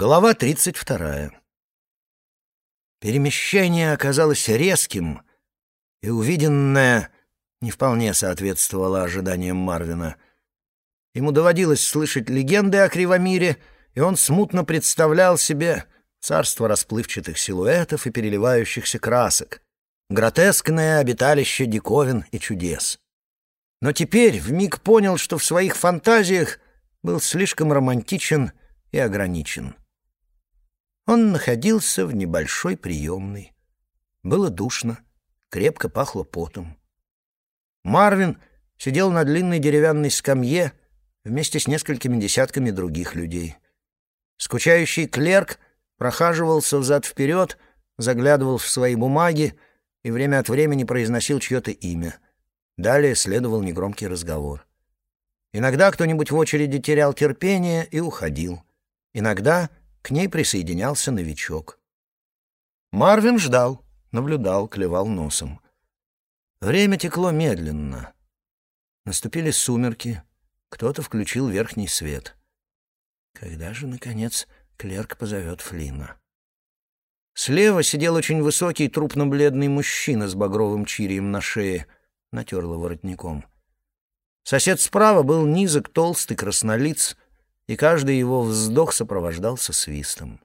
Глава 32. Перемещение оказалось резким, и увиденное не вполне соответствовало ожиданиям Марвина. Ему доводилось слышать легенды о Кривомире, и он смутно представлял себе царство расплывчатых силуэтов и переливающихся красок, гротескное обиталище диковин и чудес. Но теперь вмиг понял, что в своих фантазиях был слишком романтичен и ограничен. Он находился в небольшой приемной. Было душно, крепко пахло потом. Марвин сидел на длинной деревянной скамье вместе с несколькими десятками других людей. Скучающий клерк прохаживался взад-вперед, заглядывал в свои бумаги и время от времени произносил чье-то имя. Далее следовал негромкий разговор. Иногда кто-нибудь в очереди терял терпение и уходил. Иногда к ней присоединялся новичок. Марвин ждал, наблюдал, клевал носом. Время текло медленно. Наступили сумерки, кто-то включил верхний свет. Когда же, наконец, клерк позовет Флина? Слева сидел очень высокий, трупно-бледный мужчина с багровым чирием на шее, натерло воротником. Сосед справа был низок, толстый, краснолиц — и каждый его вздох сопровождался свистом.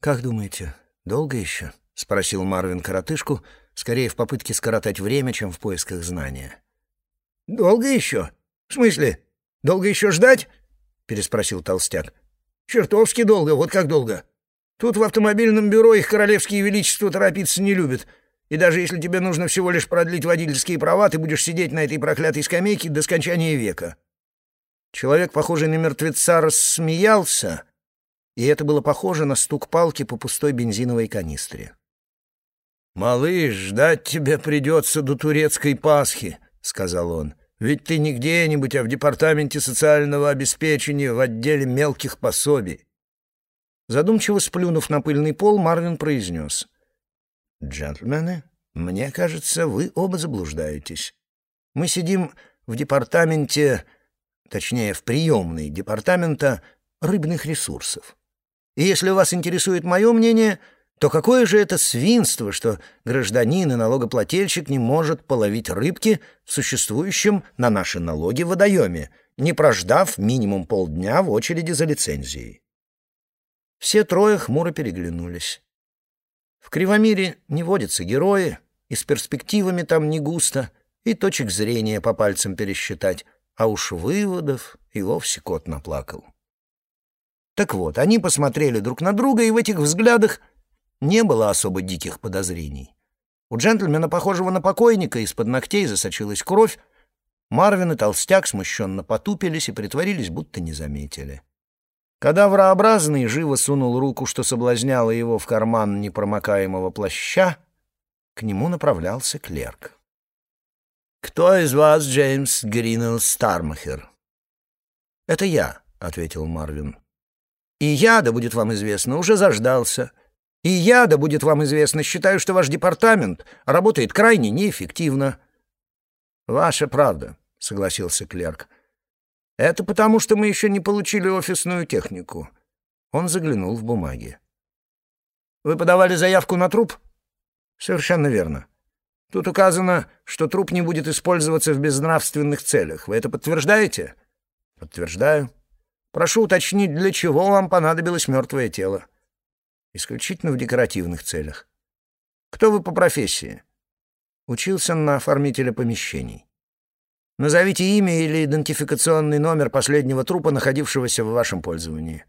«Как думаете, долго еще?» — спросил Марвин коротышку, скорее в попытке скоротать время, чем в поисках знания. «Долго еще? В смысле, долго еще ждать?» — переспросил толстяк. «Чертовски долго, вот как долго. Тут в автомобильном бюро их королевские величества торопиться не любят. И даже если тебе нужно всего лишь продлить водительские права, ты будешь сидеть на этой проклятой скамейке до скончания века». Человек, похожий на мертвеца, рассмеялся, и это было похоже на стук палки по пустой бензиновой канистре. «Малыш, ждать тебе придется до турецкой Пасхи», — сказал он. «Ведь ты не где-нибудь, а в департаменте социального обеспечения в отделе мелких пособий». Задумчиво сплюнув на пыльный пол, Марвин произнес. «Джентльмены, мне кажется, вы оба заблуждаетесь. Мы сидим в департаменте точнее, в приемной департамента рыбных ресурсов. И если вас интересует мое мнение, то какое же это свинство, что гражданин и налогоплательщик не может половить рыбки в существующем на наши налоги водоеме, не прождав минимум полдня в очереди за лицензией. Все трое хмуро переглянулись. В Кривомире не водятся герои, и с перспективами там не густо, и точек зрения по пальцам пересчитать — а уж выводов и вовсе кот наплакал. Так вот, они посмотрели друг на друга, и в этих взглядах не было особо диких подозрений. У джентльмена, похожего на покойника, из-под ногтей засочилась кровь. Марвин и Толстяк смущенно потупились и притворились, будто не заметили. Кадаврообразный живо сунул руку, что соблазняло его в карман непромокаемого плаща. К нему направлялся клерк. «Кто из вас Джеймс Гринелл Стармахер?» «Это я», — ответил Марвин. «И я, да будет вам известно, уже заждался. И я, да будет вам известно, считаю, что ваш департамент работает крайне неэффективно». «Ваша правда», — согласился клерк. «Это потому, что мы еще не получили офисную технику». Он заглянул в бумаги. «Вы подавали заявку на труп?» «Совершенно верно. Тут указано, что труп не будет использоваться в безнравственных целях. Вы это подтверждаете? Подтверждаю. Прошу уточнить, для чего вам понадобилось мертвое тело? Исключительно в декоративных целях. Кто вы по профессии? Учился на оформителя помещений. Назовите имя или идентификационный номер последнего трупа, находившегося в вашем пользовании.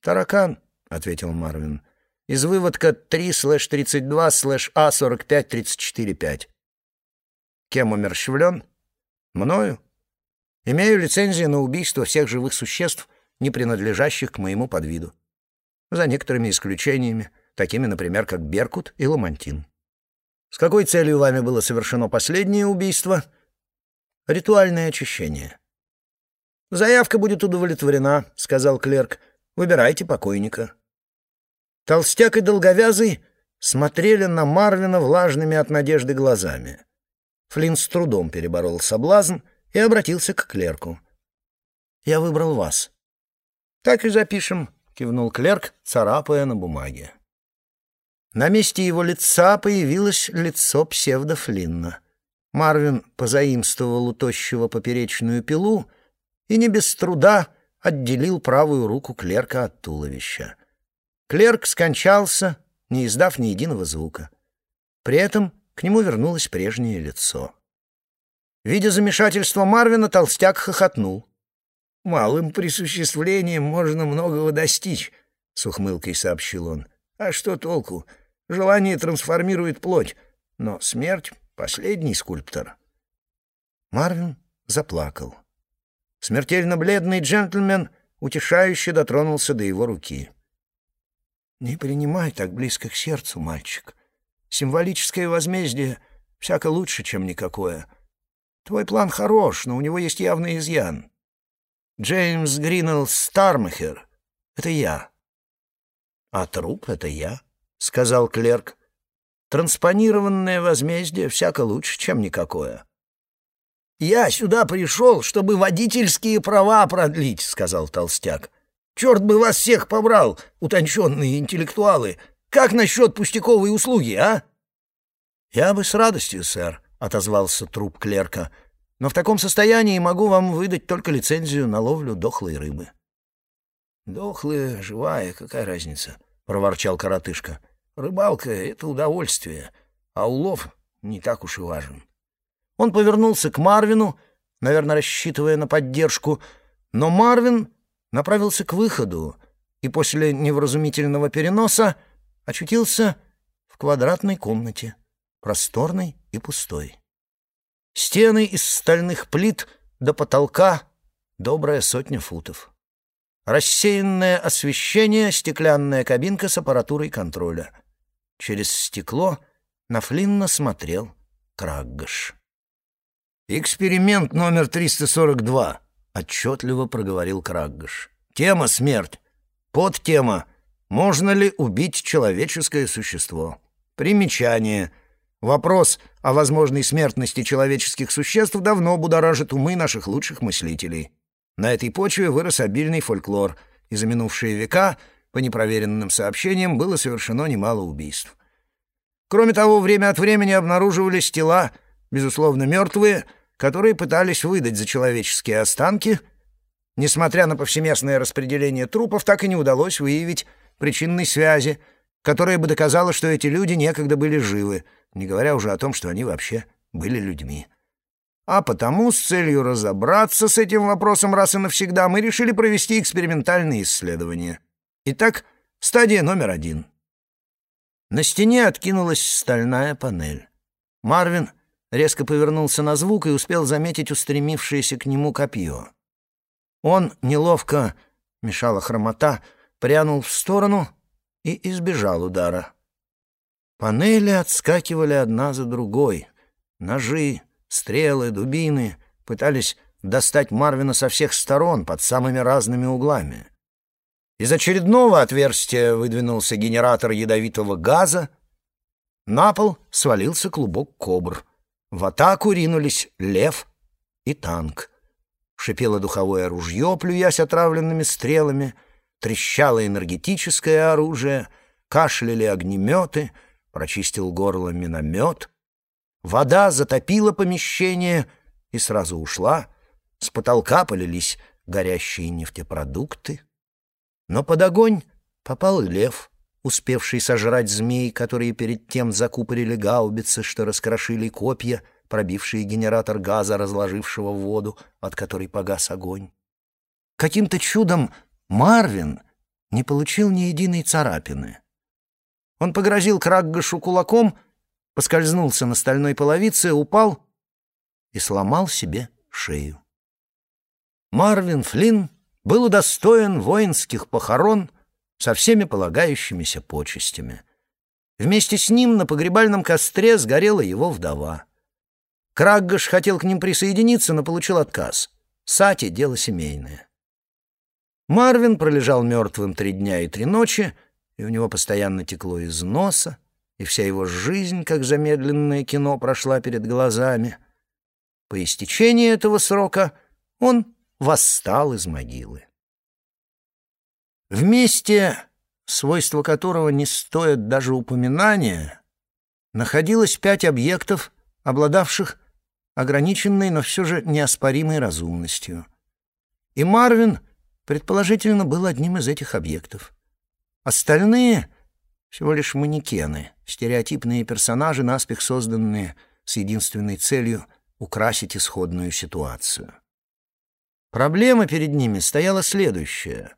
«Таракан», — ответил Марвин из выводка 3-32-А45-34-5. Кем умерщвлен? Мною. Имею лицензию на убийство всех живых существ, не принадлежащих к моему подвиду. За некоторыми исключениями, такими, например, как Беркут и Ламантин. С какой целью вами было совершено последнее убийство? Ритуальное очищение. «Заявка будет удовлетворена», — сказал клерк. «Выбирайте покойника». Толстяк и долговязый смотрели на Марвина влажными от надежды глазами. Флинн с трудом переборол соблазн и обратился к клерку. «Я выбрал вас». «Так и запишем», — кивнул клерк, царапая на бумаге. На месте его лица появилось лицо псевдофлинна. Марвин позаимствовал у тощего поперечную пилу и не без труда отделил правую руку клерка от туловища. Клерк скончался, не издав ни единого звука. При этом к нему вернулось прежнее лицо. Видя замешательство Марвина, толстяк хохотнул. «Малым присуществлением можно многого достичь», — с ухмылкой сообщил он. «А что толку? Желание трансформирует плоть, но смерть — последний скульптор». Марвин заплакал. Смертельно бледный джентльмен утешающе дотронулся до его руки. «Не принимай так близко к сердцу, мальчик. Символическое возмездие всяко лучше, чем никакое. Твой план хорош, но у него есть явный изъян. Джеймс Гринелл Стармахер — это я». «А труп — это я», — сказал клерк. «Транспонированное возмездие всяко лучше, чем никакое». «Я сюда пришел, чтобы водительские права продлить», — сказал толстяк. «Черт бы вас всех побрал, утонченные интеллектуалы! Как насчет пустяковой услуги, а?» «Я бы с радостью, сэр», — отозвался труп клерка. «Но в таком состоянии могу вам выдать только лицензию на ловлю дохлой рыбы». «Дохлая, живая, какая разница?» — проворчал коротышка. «Рыбалка — это удовольствие, а улов не так уж и важен». Он повернулся к Марвину, наверное, рассчитывая на поддержку, но Марвин направился к выходу и после невразумительного переноса очутился в квадратной комнате, просторной и пустой. Стены из стальных плит до потолка добрая сотня футов. Рассеянное освещение, стеклянная кабинка с аппаратурой контроля. Через стекло на Флинна смотрел Краггаш. «Эксперимент номер 342», — отчетливо проговорил Краггаш. «Тема — смерть. Подтема — можно ли убить человеческое существо? Примечание. Вопрос о возможной смертности человеческих существ давно будоражит умы наших лучших мыслителей. На этой почве вырос обильный фольклор, и за минувшие века, по непроверенным сообщениям, было совершено немало убийств. Кроме того, время от времени обнаруживались тела, безусловно, мертвые — которые пытались выдать за человеческие останки. Несмотря на повсеместное распределение трупов, так и не удалось выявить причинной связи, которая бы доказала, что эти люди некогда были живы, не говоря уже о том, что они вообще были людьми. А потому, с целью разобраться с этим вопросом раз и навсегда, мы решили провести экспериментальные исследования. Итак, стадия номер один. На стене откинулась стальная панель. Марвин резко повернулся на звук и успел заметить устремившееся к нему копье. Он неловко, мешала хромота, прянул в сторону и избежал удара. Панели отскакивали одна за другой. Ножи, стрелы, дубины пытались достать Марвина со всех сторон под самыми разными углами. Из очередного отверстия выдвинулся генератор ядовитого газа. На пол свалился клубок кобр. В атаку ринулись лев и танк. Шипело духовое ружье, плюясь отравленными стрелами, трещало энергетическое оружие, кашляли огнеметы, прочистил горло миномет. Вода затопила помещение и сразу ушла. С потолка полились горящие нефтепродукты. Но под огонь попал лев — успевший сожрать змей, которые перед тем закупорили гаубицы, что раскрошили копья, пробившие генератор газа, разложившего воду, от которой погас огонь. Каким-то чудом Марвин не получил ни единой царапины. Он погрозил Краггашу кулаком, поскользнулся на стальной половице, упал и сломал себе шею. Марвин Флинн был удостоен воинских похорон — со всеми полагающимися почестями. Вместе с ним на погребальном костре сгорела его вдова. Краггаш хотел к ним присоединиться, но получил отказ. Сати — дело семейное. Марвин пролежал мертвым три дня и три ночи, и у него постоянно текло из носа, и вся его жизнь, как замедленное кино, прошла перед глазами. По истечении этого срока он восстал из могилы. Вместе, свойства которого не стоят даже упоминания, находилось пять объектов, обладавших ограниченной, но все же неоспоримой разумностью. И Марвин, предположительно, был одним из этих объектов. Остальные — всего лишь манекены, стереотипные персонажи, наспех созданные с единственной целью украсить исходную ситуацию. Проблема перед ними стояла следующая.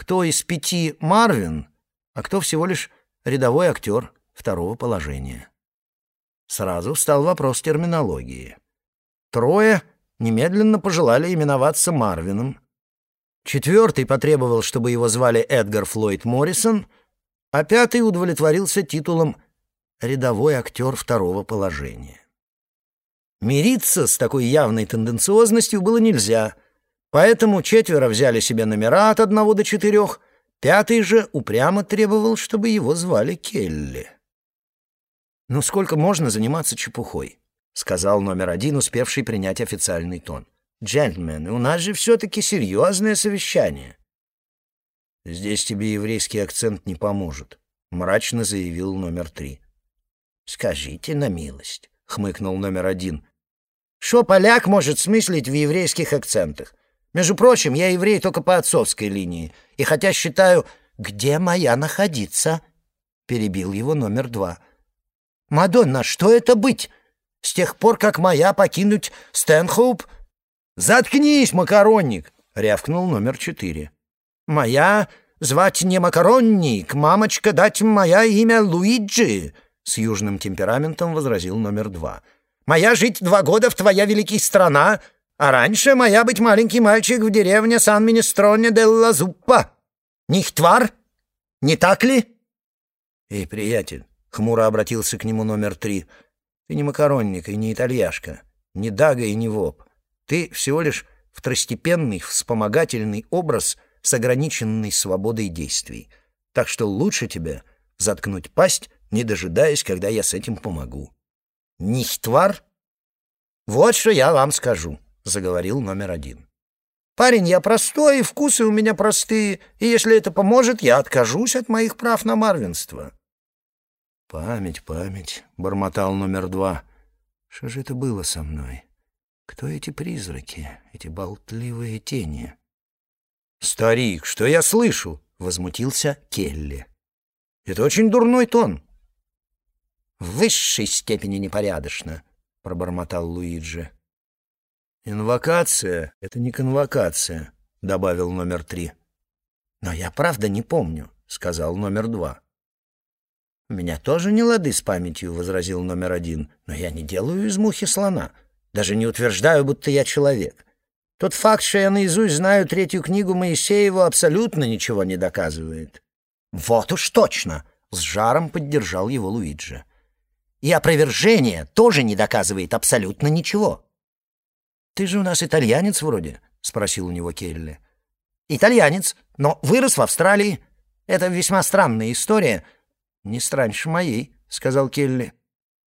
Кто из пяти Марвин, а кто всего лишь рядовой актер второго положения? Сразу встал вопрос терминологии. Трое немедленно пожелали именоваться Марвином. Четвертый потребовал, чтобы его звали Эдгар Флойд Моррисон, а пятый удовлетворился титулом «рядовой актер второго положения». Мириться с такой явной тенденциозностью было нельзя, поэтому четверо взяли себе номера от одного до четырех, пятый же упрямо требовал, чтобы его звали Келли. «Ну сколько можно заниматься чепухой?» — сказал номер один, успевший принять официальный тон. «Джентльмены, у нас же все-таки серьезное совещание». «Здесь тебе еврейский акцент не поможет», — мрачно заявил номер три. «Скажите на милость», — хмыкнул номер один. «Что поляк может смыслить в еврейских акцентах? Между прочим, я еврей только по отцовской линии, и хотя считаю, где моя находиться?» — перебил его номер два — «Мадонна, что это быть? С тех пор, как моя покинуть Стэнхоуп?» «Заткнись, макаронник!» — рявкнул номер четыре. «Моя звать не макаронник, мамочка дать моя имя Луиджи!» — с южным темпераментом возразил номер два. «Моя жить два года в твоя великий страна, а раньше моя быть маленький мальчик в деревне Сан-Министроне де ла Зуппа. Нихтвар? Не так ли?» «Эй, приятель, Хмуро обратился к нему номер три. «Ты не макаронник и не итальяшка, не дага и не воп. Ты всего лишь второстепенный, вспомогательный образ с ограниченной свободой действий. Так что лучше тебе заткнуть пасть, не дожидаясь, когда я с этим помогу». «Нихтвар?» «Вот что я вам скажу», — заговорил номер один. «Парень, я простой, вкусы у меня простые, и если это поможет, я откажусь от моих прав на марвинство». «Память, память», — бормотал номер два. «Что же это было со мной? Кто эти призраки, эти болтливые тени?» «Старик, что я слышу?» — возмутился Келли. «Это очень дурной тон». «В высшей степени непорядочно», — пробормотал Луиджи. «Инвокация — это не конвокация», — добавил номер три. «Но я правда не помню», — сказал номер два. «У меня тоже не лады с памятью», — возразил номер один. «Но я не делаю из мухи слона. Даже не утверждаю, будто я человек. Тот факт, что я наизусть знаю третью книгу Моисеева, абсолютно ничего не доказывает». «Вот уж точно!» — с жаром поддержал его Луиджи. «И опровержение тоже не доказывает абсолютно ничего». «Ты же у нас итальянец вроде?» — спросил у него Келли. «Итальянец, но вырос в Австралии. Это весьма странная история». «Не страньше моей», — сказал Келли.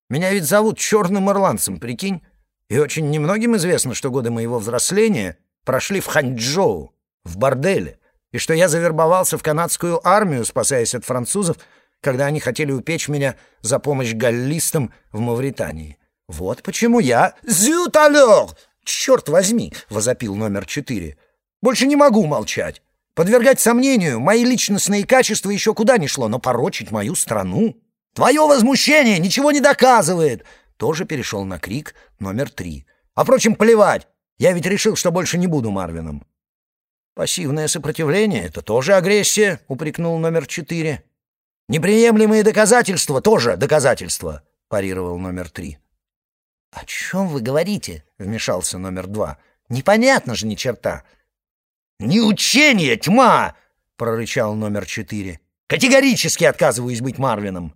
«Меня ведь зовут черным ирландцем, прикинь? И очень немногим известно, что годы моего взросления прошли в Ханчжоу, в борделе, и что я завербовался в канадскую армию, спасаясь от французов, когда они хотели упечь меня за помощь галлистам в Мавритании. Вот почему я... «Зют! Черт возьми!» — возопил номер четыре. «Больше не могу молчать. Подвергать сомнению мои личностные качества еще куда ни шло, но порочить мою страну... Твое возмущение ничего не доказывает!» Тоже перешел на крик номер три. «А впрочем, плевать! Я ведь решил, что больше не буду Марвином». «Пассивное сопротивление — это тоже агрессия», — упрекнул номер четыре. «Неприемлемые доказательства — тоже доказательства», — парировал номер три. «О чем вы говорите?» — вмешался номер два. «Непонятно же ни черта». «Не учение, тьма!» — прорычал номер четыре. «Категорически отказываюсь быть Марвином!»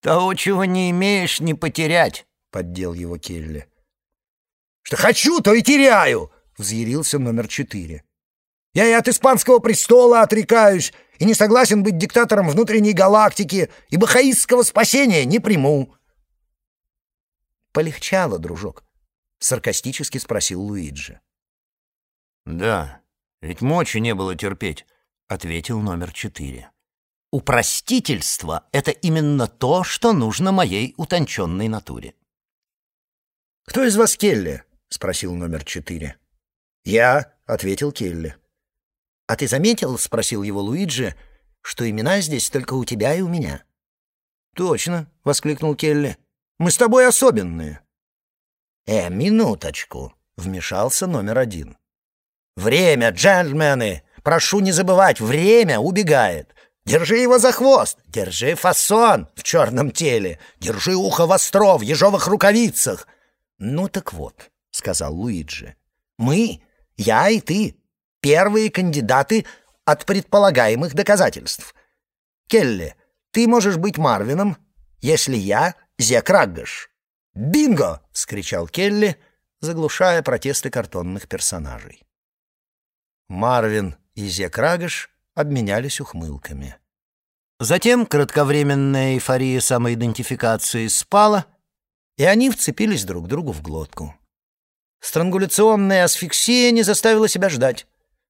«Того, чего не имеешь, не потерять!» — поддел его Келли. «Что хочу, то и теряю!» — взъярился номер четыре. «Я и от испанского престола отрекаюсь, и не согласен быть диктатором внутренней галактики, и бахаистского спасения не приму!» «Полегчало, дружок?» — саркастически спросил Луиджи. «Да, ведь мочи не было терпеть», — ответил номер четыре. Упростительство — это именно то, что нужно моей утонченной натуре. «Кто из вас Келли?» — спросил номер четыре. «Я», — ответил Келли. «А ты заметил?» — спросил его Луиджи, — «что имена здесь только у тебя и у меня». «Точно», — воскликнул Келли. «Мы с тобой особенные». «Э, минуточку», — вмешался номер один. «Время, джентльмены! Прошу не забывать, время убегает. Держи его за хвост, держи фасон в черном теле, держи ухо востро в ежовых рукавицах. Ну так вот, — сказал Луиджи, — мы, я и ты, первые кандидаты от предполагаемых доказательств. Келли, ты можешь быть Марвином, если я — Раггаш. «Бинго!» — скричал Келли, заглушая протесты картонных персонажей. Марвин и Рагаш обменялись ухмылками. Затем кратковременная эйфория самоидентификации спала, и они вцепились друг другу в глотку. Странгуляционная асфиксия не заставила себя ждать.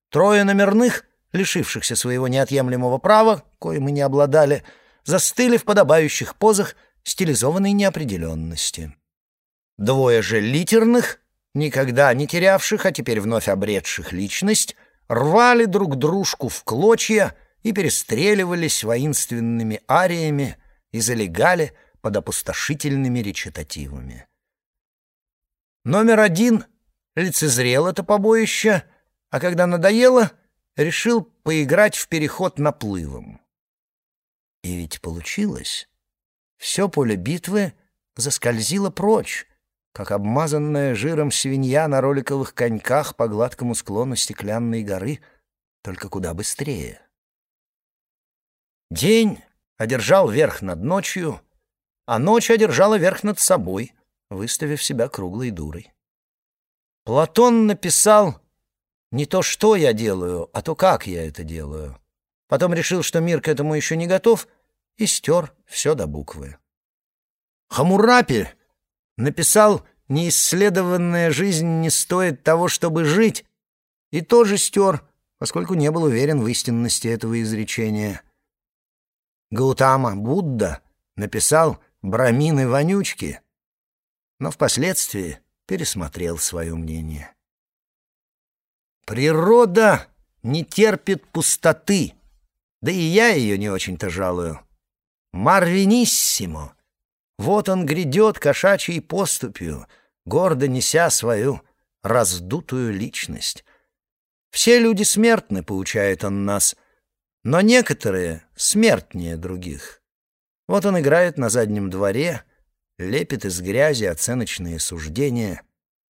Трое номерных, лишившихся своего неотъемлемого права, коим мы не обладали, застыли в подобающих позах стилизованной неопределенности. Двое же литерных, никогда не терявших, а теперь вновь обретших личность, рвали друг дружку в клочья и перестреливались воинственными ариями и залегали под опустошительными речитативами. Номер один лицезрел это побоище, а когда надоело, решил поиграть в переход наплывом. И ведь получилось. Все поле битвы заскользило прочь, как обмазанная жиром свинья на роликовых коньках по гладкому склону стеклянной горы, только куда быстрее. День одержал верх над ночью, а ночь одержала верх над собой, выставив себя круглой дурой. Платон написал не то, что я делаю, а то, как я это делаю. Потом решил, что мир к этому еще не готов, и стер все до буквы. Хамурапи написал «Неисследованная жизнь не стоит того, чтобы жить», и тоже стер, поскольку не был уверен в истинности этого изречения. Гаутама Будда написал «Брамины вонючки», но впоследствии пересмотрел свое мнение. Природа не терпит пустоты, да и я ее не очень-то жалую. Марвиниссимо вот он грядет кошачьей поступью, гордо неся свою раздутую личность. Все люди смертны, поучает он нас, но некоторые смертнее других. Вот он играет на заднем дворе, лепит из грязи оценочные суждения,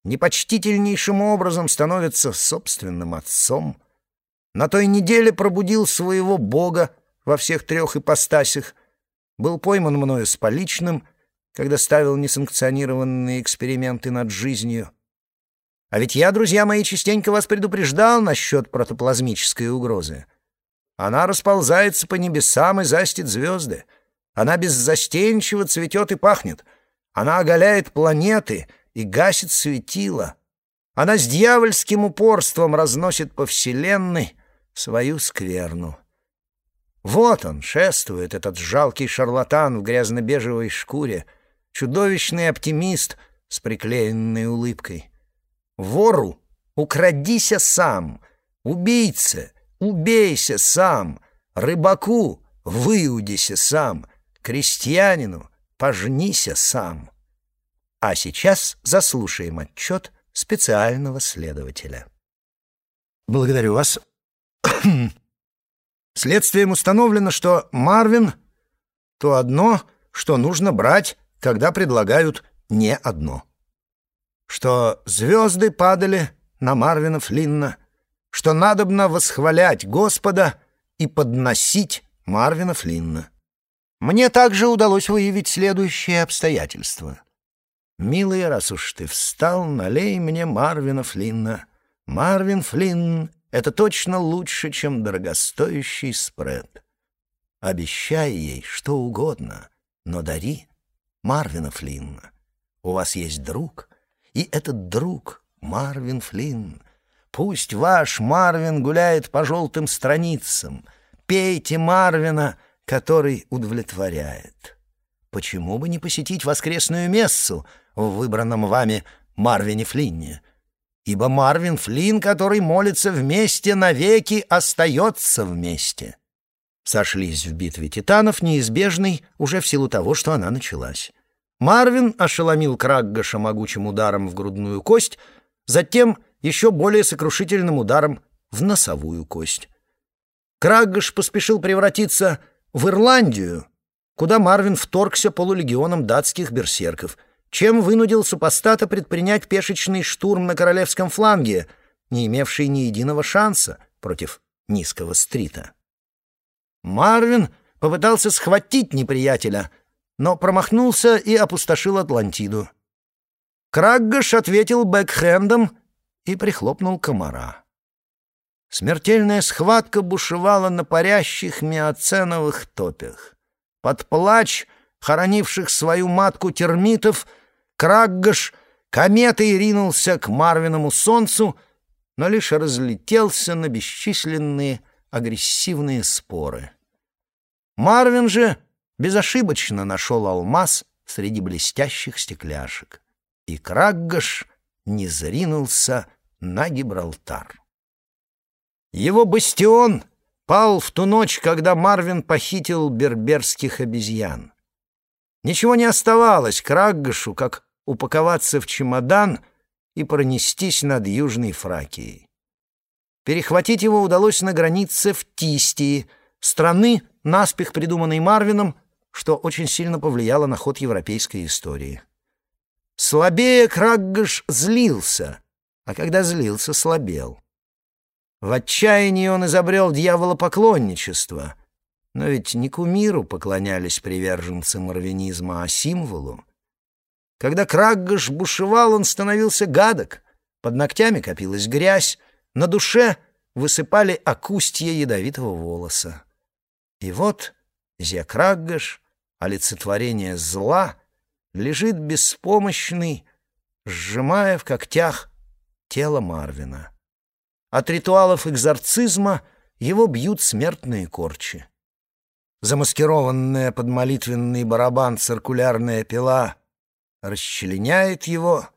непочтительнейшим образом становится собственным отцом. На той неделе пробудил своего бога во всех трех ипостасях, был пойман мною с поличным — когда ставил несанкционированные эксперименты над жизнью. А ведь я, друзья мои, частенько вас предупреждал насчет протоплазмической угрозы. Она расползается по небесам и застит звезды. Она беззастенчиво цветет и пахнет. Она оголяет планеты и гасит светила. Она с дьявольским упорством разносит по вселенной свою скверну. Вот он, шествует, этот жалкий шарлатан в грязно-бежевой шкуре, чудовищный оптимист с приклеенной улыбкой. Вору украдися сам, убийце убейся сам, рыбаку выудися сам, крестьянину пожнися сам. А сейчас заслушаем отчет специального следователя. Благодарю вас. Следствием установлено, что Марвин — то одно, что нужно брать когда предлагают не одно. Что звезды падали на Марвина Флинна, что надобно восхвалять Господа и подносить Марвина Флинна. Мне также удалось выявить следующее обстоятельство. «Милый, раз уж ты встал, налей мне Марвина Флинна. Марвин Флинн — это точно лучше, чем дорогостоящий спред. Обещай ей что угодно, но дари Марвина Флинна. У вас есть друг, и этот друг — Марвин Флинн. Пусть ваш Марвин гуляет по желтым страницам. Пейте Марвина, который удовлетворяет. Почему бы не посетить воскресную мессу в выбранном вами Марвине Флинне? Ибо Марвин Флинн, который молится вместе, навеки остается вместе. Сошлись в битве титанов, неизбежной уже в силу того, что она началась. Марвин ошеломил Краггаша могучим ударом в грудную кость, затем еще более сокрушительным ударом в носовую кость. Краггаш поспешил превратиться в Ирландию, куда Марвин вторгся полулегионом датских берсерков, чем вынудил супостата предпринять пешечный штурм на королевском фланге, не имевший ни единого шанса против низкого стрита. Марвин попытался схватить неприятеля, но промахнулся и опустошил Атлантиду. Краггаш ответил бэкхендом и прихлопнул комара. Смертельная схватка бушевала на парящих миоценовых топях. Под плач хоронивших свою матку термитов Краггаш кометой ринулся к Марвиному солнцу, но лишь разлетелся на бесчисленные агрессивные споры. Марвин же безошибочно нашел алмаз среди блестящих стекляшек, и Краггаш не зринулся на Гибралтар. Его бастион пал в ту ночь, когда Марвин похитил берберских обезьян. Ничего не оставалось Краггашу, как упаковаться в чемодан и пронестись над Южной Фракией. Перехватить его удалось на границе в Тистии, страны, наспех придуманной Марвином, что очень сильно повлияло на ход европейской истории. Слабее Краггаш злился, а когда злился, слабел. В отчаянии он изобрел дьяволопоклонничество, но ведь не кумиру поклонялись приверженцы марвинизма, а символу. Когда Краггаш бушевал, он становился гадок, под ногтями копилась грязь, на душе высыпали окустья ядовитого волоса. И вот Зекраггаш, олицетворение зла, лежит беспомощный, сжимая в когтях тело Марвина. От ритуалов экзорцизма его бьют смертные корчи. Замаскированная под молитвенный барабан циркулярная пила расчленяет его,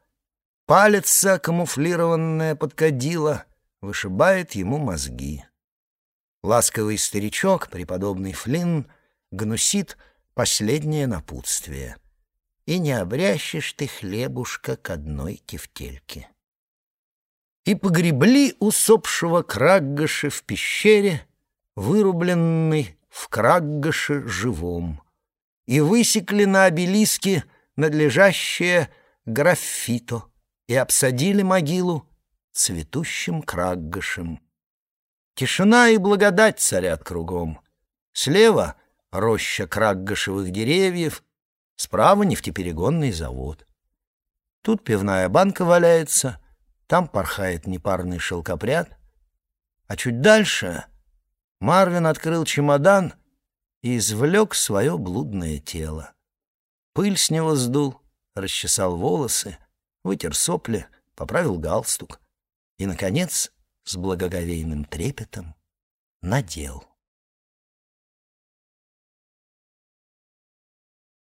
палится камуфлированная под кадила, вышибает ему мозги. Ласковый старичок, преподобный Флинн, гнусит последнее напутствие. И не обрящешь ты хлебушка к одной кефтельке и погребли усопшего Краггаша в пещере, вырубленной в Краггаше живом, и высекли на обелиске надлежащее граффито и обсадили могилу цветущим Краггашем. Тишина и благодать царят кругом. Слева — роща краггашевых деревьев, справа — нефтеперегонный завод. Тут пивная банка валяется — там порхает непарный шелкопряд. А чуть дальше Марвин открыл чемодан и извлек свое блудное тело. Пыль с него сдул, расчесал волосы, вытер сопли, поправил галстук и, наконец, с благоговейным трепетом надел.